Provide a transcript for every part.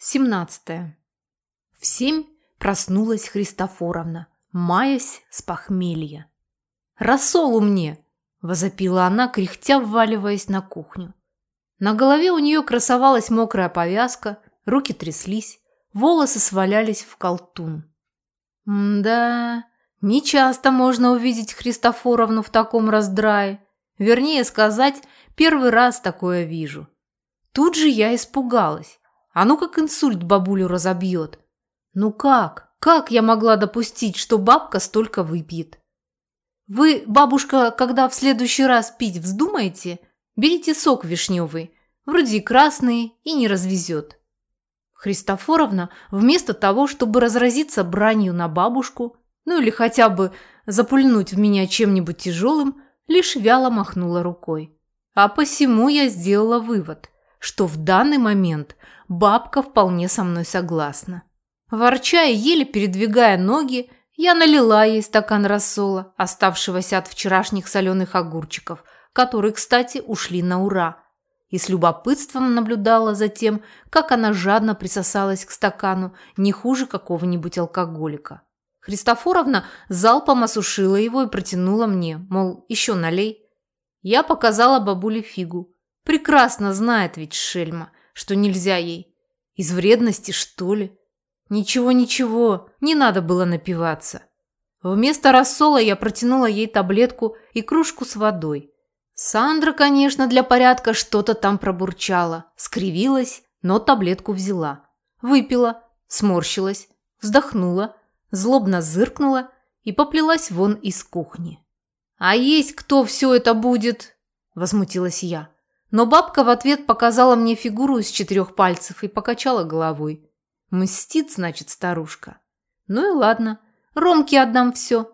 17. В семь проснулась Христофоровна, маясь с похмелья. «Рассолу мне!» – возопила она, кряхтя вваливаясь на кухню. На голове у нее красовалась мокрая повязка, руки тряслись, волосы свалялись в колтун. «Да, нечасто можно увидеть Христофоровну в таком раздрае. Вернее сказать, первый раз такое вижу. Тут же я испугалась. А ну как инсульт бабулю разобьет. Ну как? Как я могла допустить, что бабка столько выпьет? Вы, бабушка, когда в следующий раз пить вздумаете, берите сок вишневый, вроде и красный, и не развезет. Христофоровна, вместо того, чтобы разразиться бранью на бабушку, ну или хотя бы запульнуть в меня чем-нибудь тяжелым, лишь вяло махнула рукой. А посему я сделала вывод, что в данный момент бабка вполне со мной согласна. Ворча и еле передвигая ноги, я налила ей стакан рассола, оставшегося от вчерашних соленых огурчиков, которые, кстати, ушли на ура, и с любопытством наблюдала за тем, как она жадно присосалась к стакану не хуже какого-нибудь алкоголика. Христофоровна залпом осушила его и протянула мне, мол, еще налей. Я показала бабуле фигу. Прекрасно знает ведь шельма, что нельзя ей. Из вредности, что ли? Ничего-ничего, не надо было напиваться. Вместо рассола я протянула ей таблетку и кружку с водой. Сандра, конечно, для порядка что-то там пробурчала, скривилась, но таблетку взяла. Выпила, сморщилась, вздохнула, злобно зыркнула и поплелась вон из кухни. «А есть кто все это будет?» – возмутилась я. Но бабка в ответ показала мне фигуру из четырех пальцев и покачала головой. Мстит, значит, старушка. Ну и ладно, Ромке отдам все.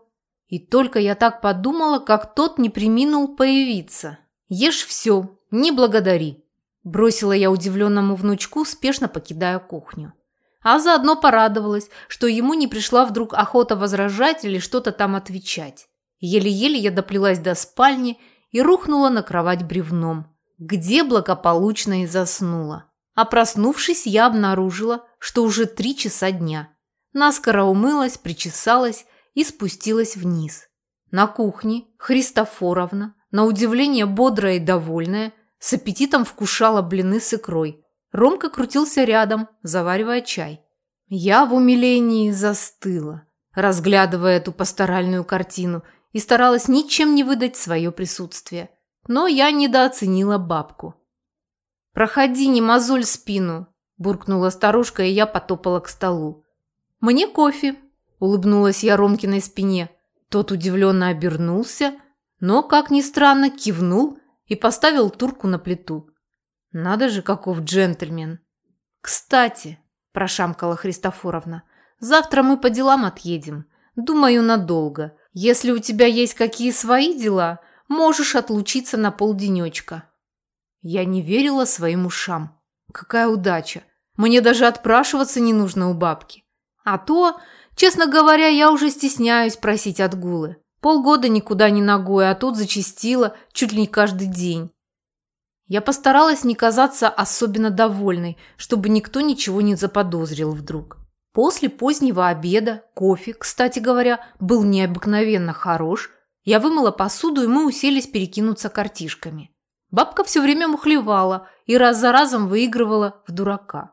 И только я так подумала, как тот не приминул появиться. Ешь все, не благодари. Бросила я удивленному внучку, спешно покидая кухню. А заодно порадовалась, что ему не пришла вдруг охота возражать или что-то там отвечать. Еле-еле я доплелась до спальни и рухнула на кровать бревном где благополучно и заснула. А проснувшись, я обнаружила, что уже три часа дня. Наскоро умылась, причесалась и спустилась вниз. На кухне Христофоровна, на удивление бодрая и довольная, с аппетитом вкушала блины с икрой. Ромка крутился рядом, заваривая чай. Я в умилении застыла, разглядывая эту пасторальную картину и старалась ничем не выдать свое присутствие. Но я недооценила бабку. «Проходи, не мозоль спину», – буркнула старушка, и я потопала к столу. «Мне кофе», – улыбнулась я Ромкиной спине. Тот удивленно обернулся, но, как ни странно, кивнул и поставил турку на плиту. Надо же, каков джентльмен. «Кстати», – прошамкала Христофоровна, – «завтра мы по делам отъедем. Думаю, надолго. Если у тебя есть какие свои дела – можешь отлучиться на полденечка». Я не верила своим ушам. Какая удача. Мне даже отпрашиваться не нужно у бабки. А то, честно говоря, я уже стесняюсь просить отгулы. Полгода никуда не ногой, а тут зачастила чуть ли не каждый день. Я постаралась не казаться особенно довольной, чтобы никто ничего не заподозрил вдруг. После позднего обеда кофе, кстати говоря, был необыкновенно хорош, я вымыла посуду, и мы уселись перекинуться картишками. Бабка все время мухлевала и раз за разом выигрывала в дурака.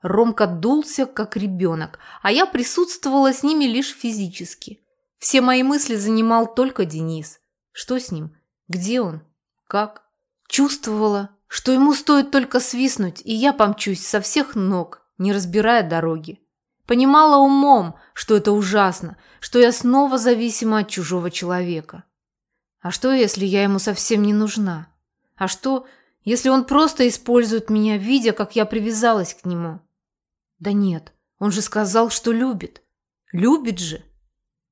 Ромка дулся, как ребенок, а я присутствовала с ними лишь физически. Все мои мысли занимал только Денис. Что с ним? Где он? Как? Чувствовала, что ему стоит только свистнуть, и я помчусь со всех ног, не разбирая дороги. Понимала умом, что это ужасно, что я снова зависима от чужого человека. А что, если я ему совсем не нужна? А что, если он просто использует меня, видя, как я привязалась к нему? Да нет, он же сказал, что любит. Любит же.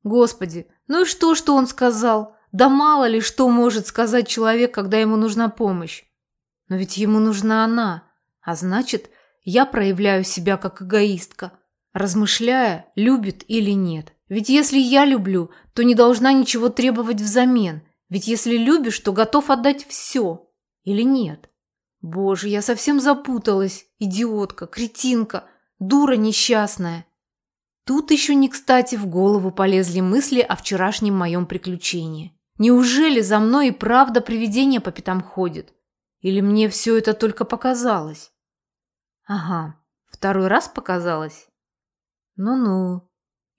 Господи, ну и что, что он сказал? Да мало ли что может сказать человек, когда ему нужна помощь. Но ведь ему нужна она, а значит, я проявляю себя как эгоистка – размышляя, любит или нет. Ведь если я люблю, то не должна ничего требовать взамен. Ведь если любишь, то готов отдать все. Или нет? Боже, я совсем запуталась, идиотка, кретинка. Дура несчастная. Тут еще не кстати в голову полезли мысли о вчерашнем моем приключении. Неужели за мной и правда привидение по пятам ходит? Или мне все это только показалось? Ага, второй раз показалось? Ну-ну.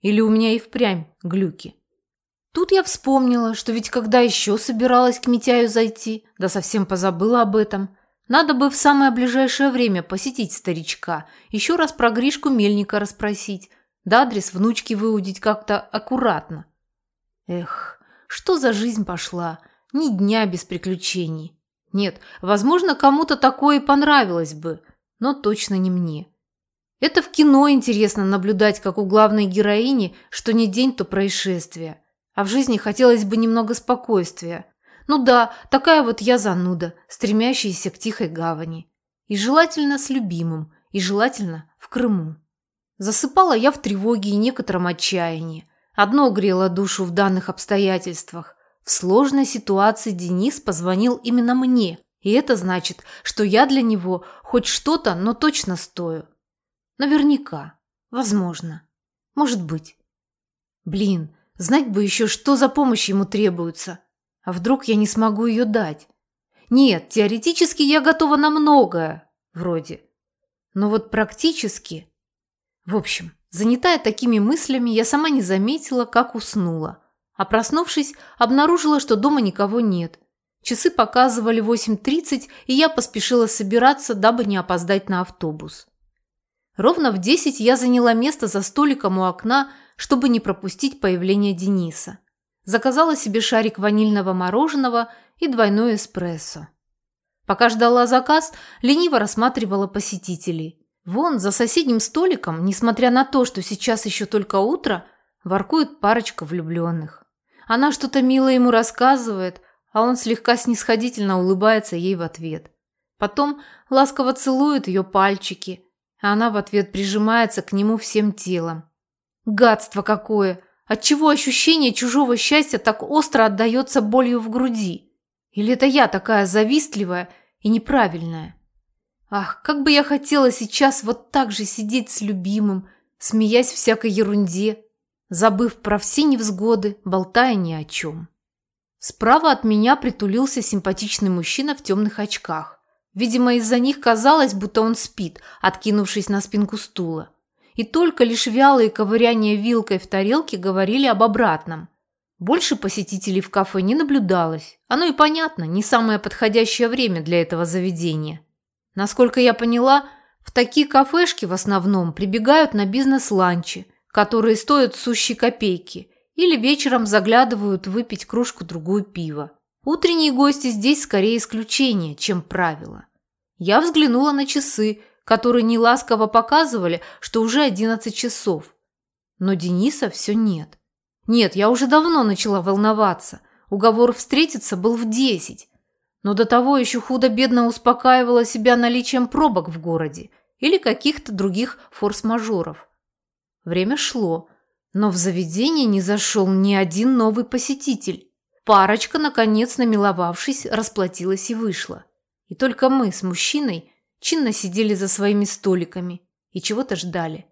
Или у меня и впрямь глюки. Тут я вспомнила, что ведь когда еще собиралась к Митяю зайти, да совсем позабыла об этом. Надо бы в самое ближайшее время посетить старичка, еще раз про Гришку Мельника расспросить, да адрес внучки выудить как-то аккуратно. Эх, что за жизнь пошла, ни дня без приключений. Нет, возможно, кому-то такое и понравилось бы, но точно не мне. Это в кино интересно наблюдать, как у главной героини, что не день, то происшествие. А в жизни хотелось бы немного спокойствия. Ну да, такая вот я зануда, стремящаяся к тихой гавани. И желательно с любимым, и желательно в Крыму. Засыпала я в тревоге и некотором отчаянии. Одно грело душу в данных обстоятельствах. В сложной ситуации Денис позвонил именно мне, и это значит, что я для него хоть что-то, но точно стою. Наверняка. Возможно. Может быть. Блин, Знать бы еще, что за помощь ему требуется. А вдруг я не смогу ее дать? Нет, теоретически я готова на многое, вроде. Но вот практически... В общем, занятая такими мыслями, я сама не заметила, как уснула. А проснувшись, обнаружила, что дома никого нет. Часы показывали 8.30, и я поспешила собираться, дабы не опоздать на автобус. Ровно в 10 я заняла место за столиком у окна, чтобы не пропустить появление Дениса. Заказала себе шарик ванильного мороженого и двойной эспрессо. Пока ждала заказ, лениво рассматривала посетителей. Вон, за соседним столиком, несмотря на то, что сейчас еще только утро, воркует парочка влюбленных. Она что-то мило ему рассказывает, а он слегка снисходительно улыбается ей в ответ. Потом ласково целует ее пальчики, а она в ответ прижимается к нему всем телом. Гадство какое! Отчего ощущение чужого счастья так остро отдается болью в груди? Или это я такая завистливая и неправильная? Ах, как бы я хотела сейчас вот так же сидеть с любимым, смеясь всякой ерунде, забыв про все невзгоды, болтая ни о чем. Справа от меня притулился симпатичный мужчина в темных очках. Видимо, из-за них казалось, будто он спит, откинувшись на спинку стула и только лишь вялые ковыряния вилкой в тарелке говорили об обратном. Больше посетителей в кафе не наблюдалось. Оно и понятно, не самое подходящее время для этого заведения. Насколько я поняла, в такие кафешки в основном прибегают на бизнес-ланчи, которые стоят сущие копейки, или вечером заглядывают выпить кружку-другую пива. Утренние гости здесь скорее исключение, чем правило. Я взглянула на часы, которые неласково показывали, что уже 11 часов. Но Дениса все нет. Нет, я уже давно начала волноваться. Уговор встретиться был в 10. Но до того еще худо-бедно успокаивала себя наличием пробок в городе или каких-то других форс-мажоров. Время шло, но в заведение не зашел ни один новый посетитель. Парочка, наконец намиловавшись, расплатилась и вышла. И только мы с мужчиной чинно сидели за своими столиками и чего-то ждали.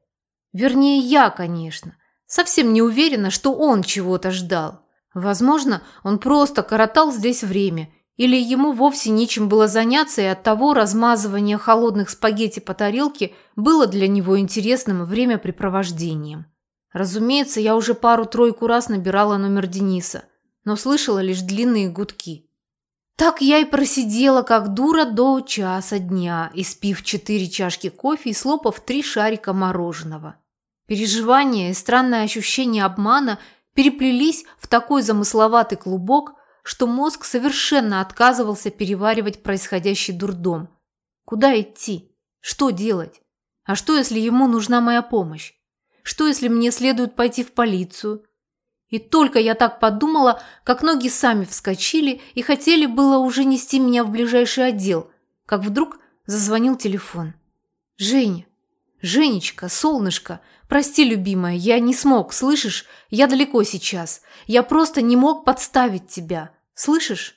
Вернее, я, конечно. Совсем не уверена, что он чего-то ждал. Возможно, он просто коротал здесь время, или ему вовсе нечем было заняться, и оттого размазывание холодных спагетти по тарелке было для него интересным времяпрепровождением. Разумеется, я уже пару-тройку раз набирала номер Дениса, но слышала лишь длинные гудки. Так я и просидела, как дура, до часа дня, испив четыре чашки кофе и слопав три шарика мороженого. Переживания и странное ощущение обмана переплелись в такой замысловатый клубок, что мозг совершенно отказывался переваривать происходящий дурдом. Куда идти? Что делать? А что, если ему нужна моя помощь? Что, если мне следует пойти в полицию? И только я так подумала, как ноги сами вскочили и хотели было уже нести меня в ближайший отдел, как вдруг зазвонил телефон. «Женя! Женечка, солнышко! Прости, любимая, я не смог, слышишь? Я далеко сейчас. Я просто не мог подставить тебя. Слышишь?»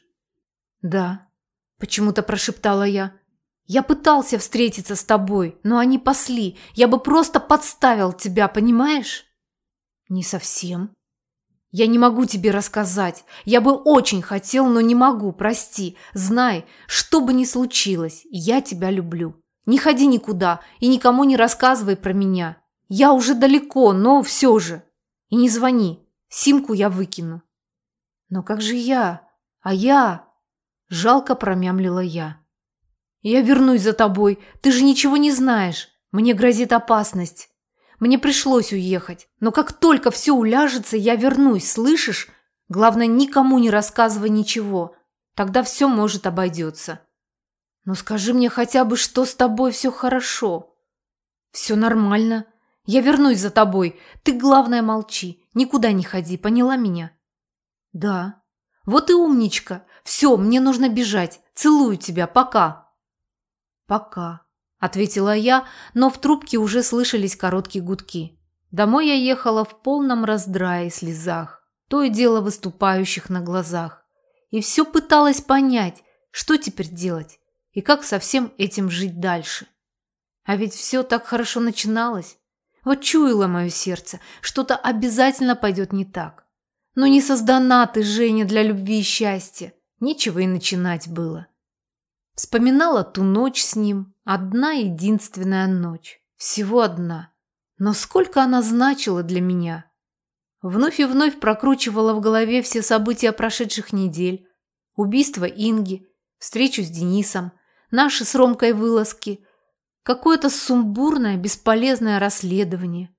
«Да», – почему-то прошептала я. Я пытался встретиться с тобой, но они пасли. Я бы просто подставил тебя, понимаешь? Не совсем. Я не могу тебе рассказать. Я бы очень хотел, но не могу, прости. Знай, что бы ни случилось, я тебя люблю. Не ходи никуда и никому не рассказывай про меня. Я уже далеко, но все же. И не звони. Симку я выкину. Но как же я? А я? Жалко промямлила я. Я вернусь за тобой. Ты же ничего не знаешь. Мне грозит опасность. Мне пришлось уехать. Но как только все уляжется, я вернусь, слышишь? Главное, никому не рассказывай ничего. Тогда все может обойдется. Но скажи мне хотя бы, что с тобой все хорошо. Все нормально. Я вернусь за тобой. Ты, главное, молчи. Никуда не ходи, поняла меня? Да. Вот и умничка. Все, мне нужно бежать. Целую тебя. Пока. Пока, ответила я, но в трубке уже слышались короткие гудки. Домой я ехала в полном раздрае и слезах, то и дело выступающих на глазах. И все пыталась понять, что теперь делать и как со всем этим жить дальше. А ведь все так хорошо начиналось. Вот чуяло мое сердце, что-то обязательно пойдет не так. Но не создана ты, Женя, для любви и счастья. Нечего и начинать было. Вспоминала ту ночь с ним, одна единственная ночь, всего одна. Но сколько она значила для меня. Вновь и вновь прокручивала в голове все события прошедших недель. Убийство Инги, встречу с Денисом, наши с Ромкой вылазки, какое-то сумбурное, бесполезное расследование.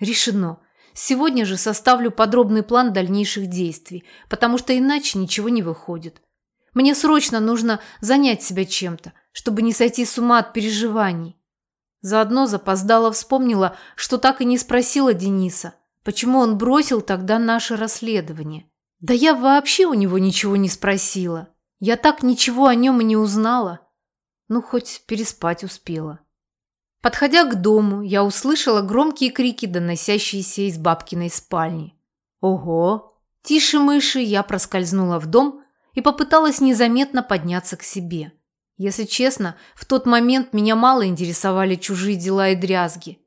Решено. Сегодня же составлю подробный план дальнейших действий, потому что иначе ничего не выходит. Мне срочно нужно занять себя чем-то, чтобы не сойти с ума от переживаний. Заодно запоздала вспомнила, что так и не спросила Дениса, почему он бросил тогда наше расследование. Да я вообще у него ничего не спросила. Я так ничего о нем и не узнала. Ну, хоть переспать успела. Подходя к дому, я услышала громкие крики, доносящиеся из бабкиной спальни. Ого! Тише мыши я проскользнула в дом и попыталась незаметно подняться к себе. Если честно, в тот момент меня мало интересовали чужие дела и дрязги.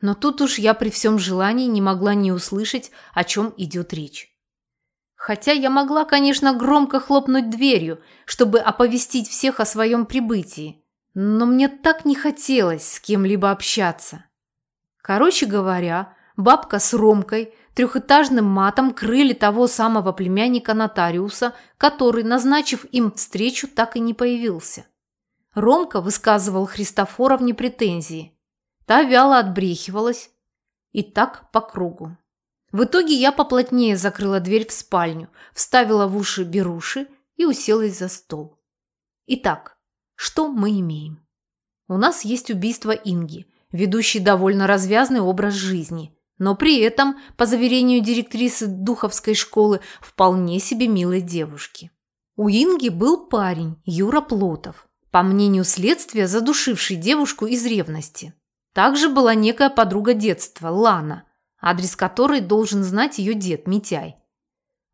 Но тут уж я при всем желании не могла не услышать, о чем идет речь. Хотя я могла, конечно, громко хлопнуть дверью, чтобы оповестить всех о своем прибытии, но мне так не хотелось с кем-либо общаться. Короче говоря, бабка с Ромкой трехэтажным матом крыли того самого племянника нотариуса, который, назначив им встречу, так и не появился. Ромка высказывал Христофоровне претензии. Та вяло отбрехивалась. И так по кругу. В итоге я поплотнее закрыла дверь в спальню, вставила в уши беруши и уселась за стол. Итак, что мы имеем? У нас есть убийство Инги, ведущий довольно развязный образ жизни, но при этом, по заверению директрисы Духовской школы, вполне себе милой девушки. У Инги был парень, Юра Плотов, по мнению следствия, задушивший девушку из ревности. Также была некая подруга детства, Лана, адрес которой должен знать ее дед Митяй.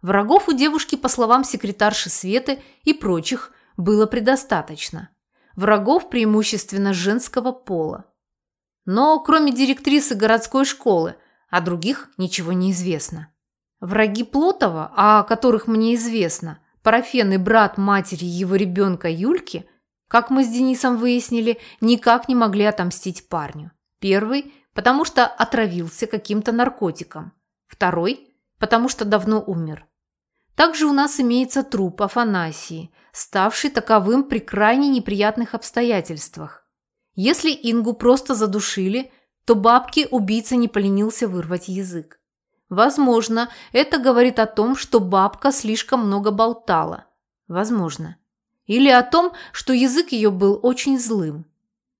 Врагов у девушки, по словам секретарши Светы и прочих, было предостаточно. Врагов преимущественно женского пола. Но кроме директрисы городской школы, о других ничего не известно. Враги Плотова, о которых мне известно, парафен и брат матери его ребенка Юльки, как мы с Денисом выяснили, никак не могли отомстить парню. Первый потому что отравился каким-то наркотиком. Второй – потому что давно умер. Также у нас имеется труп Афанасии, ставший таковым при крайне неприятных обстоятельствах. Если Ингу просто задушили, то бабке убийца не поленился вырвать язык. Возможно, это говорит о том, что бабка слишком много болтала. Возможно. Или о том, что язык ее был очень злым.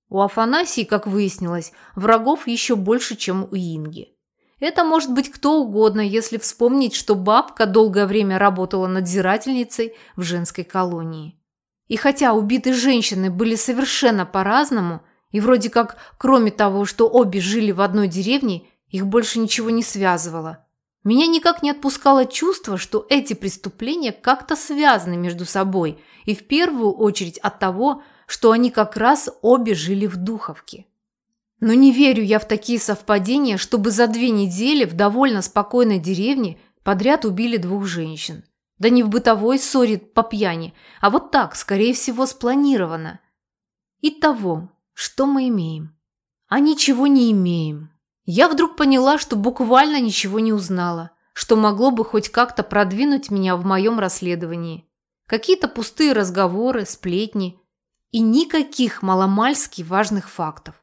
У Афанасии, как выяснилось, врагов еще больше, чем у Инги. Это может быть кто угодно, если вспомнить, что бабка долгое время работала надзирательницей в женской колонии. И хотя убитые женщины были совершенно по-разному, и вроде как, кроме того, что обе жили в одной деревне, их больше ничего не связывало. Меня никак не отпускало чувство, что эти преступления как-то связаны между собой, и в первую очередь от того, что они как раз обе жили в Духовке. Но не верю я в такие совпадения, чтобы за две недели в довольно спокойной деревне подряд убили двух женщин. Да не в бытовой ссоре по пьяни, а вот так, скорее всего, спланировано. Итого, что мы имеем? А ничего не имеем. Я вдруг поняла, что буквально ничего не узнала, что могло бы хоть как-то продвинуть меня в моем расследовании. Какие-то пустые разговоры, сплетни и никаких маломальски важных фактов.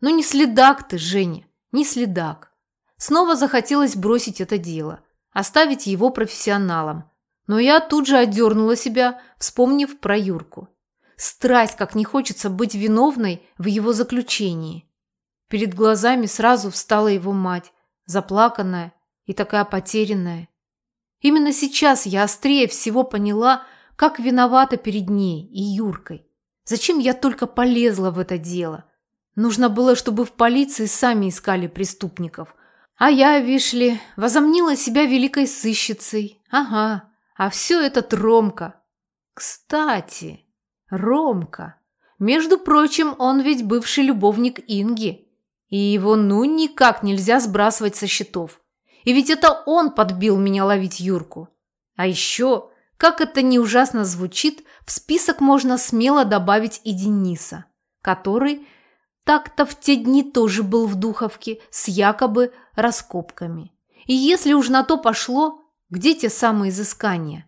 Ну не следак ты, Женя, не следак. Снова захотелось бросить это дело, оставить его профессионалам. Но я тут же отдернула себя, вспомнив про Юрку. Страсть, как не хочется быть виновной в его заключении. Перед глазами сразу встала его мать, заплаканная и такая потерянная. Именно сейчас я острее всего поняла, как виновата перед ней и Юркой. Зачем я только полезла в это дело? Нужно было, чтобы в полиции сами искали преступников. А я, вишли, возомнила себя великой сыщицей. Ага, а все это Ромка. Кстати... Ромка. Между прочим, он ведь бывший любовник Инги. И его ну никак нельзя сбрасывать со счетов. И ведь это он подбил меня ловить Юрку. А еще, как это не ужасно звучит, в список можно смело добавить и Дениса, который так-то в те дни тоже был в Духовке с якобы раскопками. И если уж на то пошло, где те самые изыскания?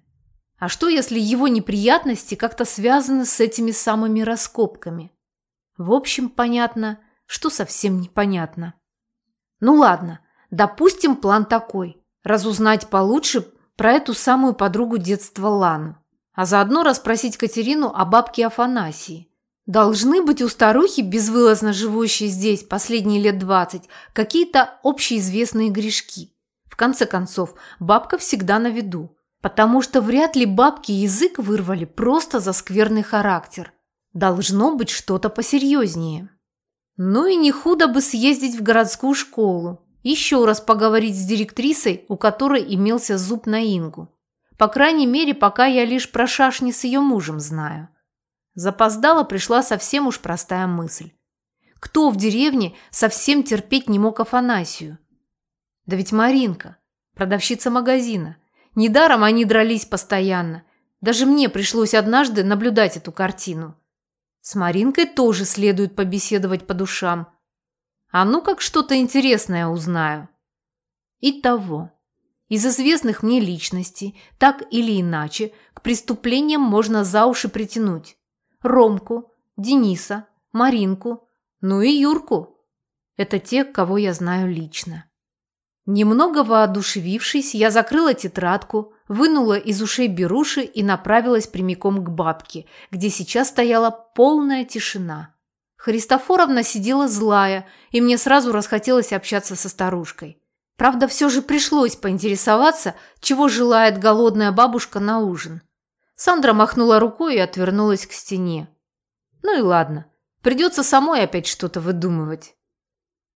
А что, если его неприятности как-то связаны с этими самыми раскопками? В общем, понятно, что совсем непонятно. Ну ладно, допустим, план такой. Разузнать получше про эту самую подругу детства Лану. А заодно расспросить Катерину о бабке Афанасии. Должны быть у старухи, безвылазно живущей здесь последние лет двадцать, какие-то общеизвестные грешки. В конце концов, бабка всегда на виду. Потому что вряд ли бабки язык вырвали просто за скверный характер. Должно быть что-то посерьезнее. Ну и не худо бы съездить в городскую школу. Еще раз поговорить с директрисой, у которой имелся зуб на Ингу. По крайней мере, пока я лишь про шашни с ее мужем знаю. Запоздала пришла совсем уж простая мысль. Кто в деревне совсем терпеть не мог Афанасию? Да ведь Маринка, продавщица магазина. Недаром они дрались постоянно. Даже мне пришлось однажды наблюдать эту картину. С Маринкой тоже следует побеседовать по душам. А ну как что-то интересное узнаю. Итого, из известных мне личностей, так или иначе, к преступлениям можно за уши притянуть. Ромку, Дениса, Маринку, ну и Юрку. Это те, кого я знаю лично. Немного воодушевившись, я закрыла тетрадку, вынула из ушей беруши и направилась прямиком к бабке, где сейчас стояла полная тишина. Христофоровна сидела злая, и мне сразу расхотелось общаться со старушкой. Правда, все же пришлось поинтересоваться, чего желает голодная бабушка на ужин. Сандра махнула рукой и отвернулась к стене. Ну и ладно, придется самой опять что-то выдумывать.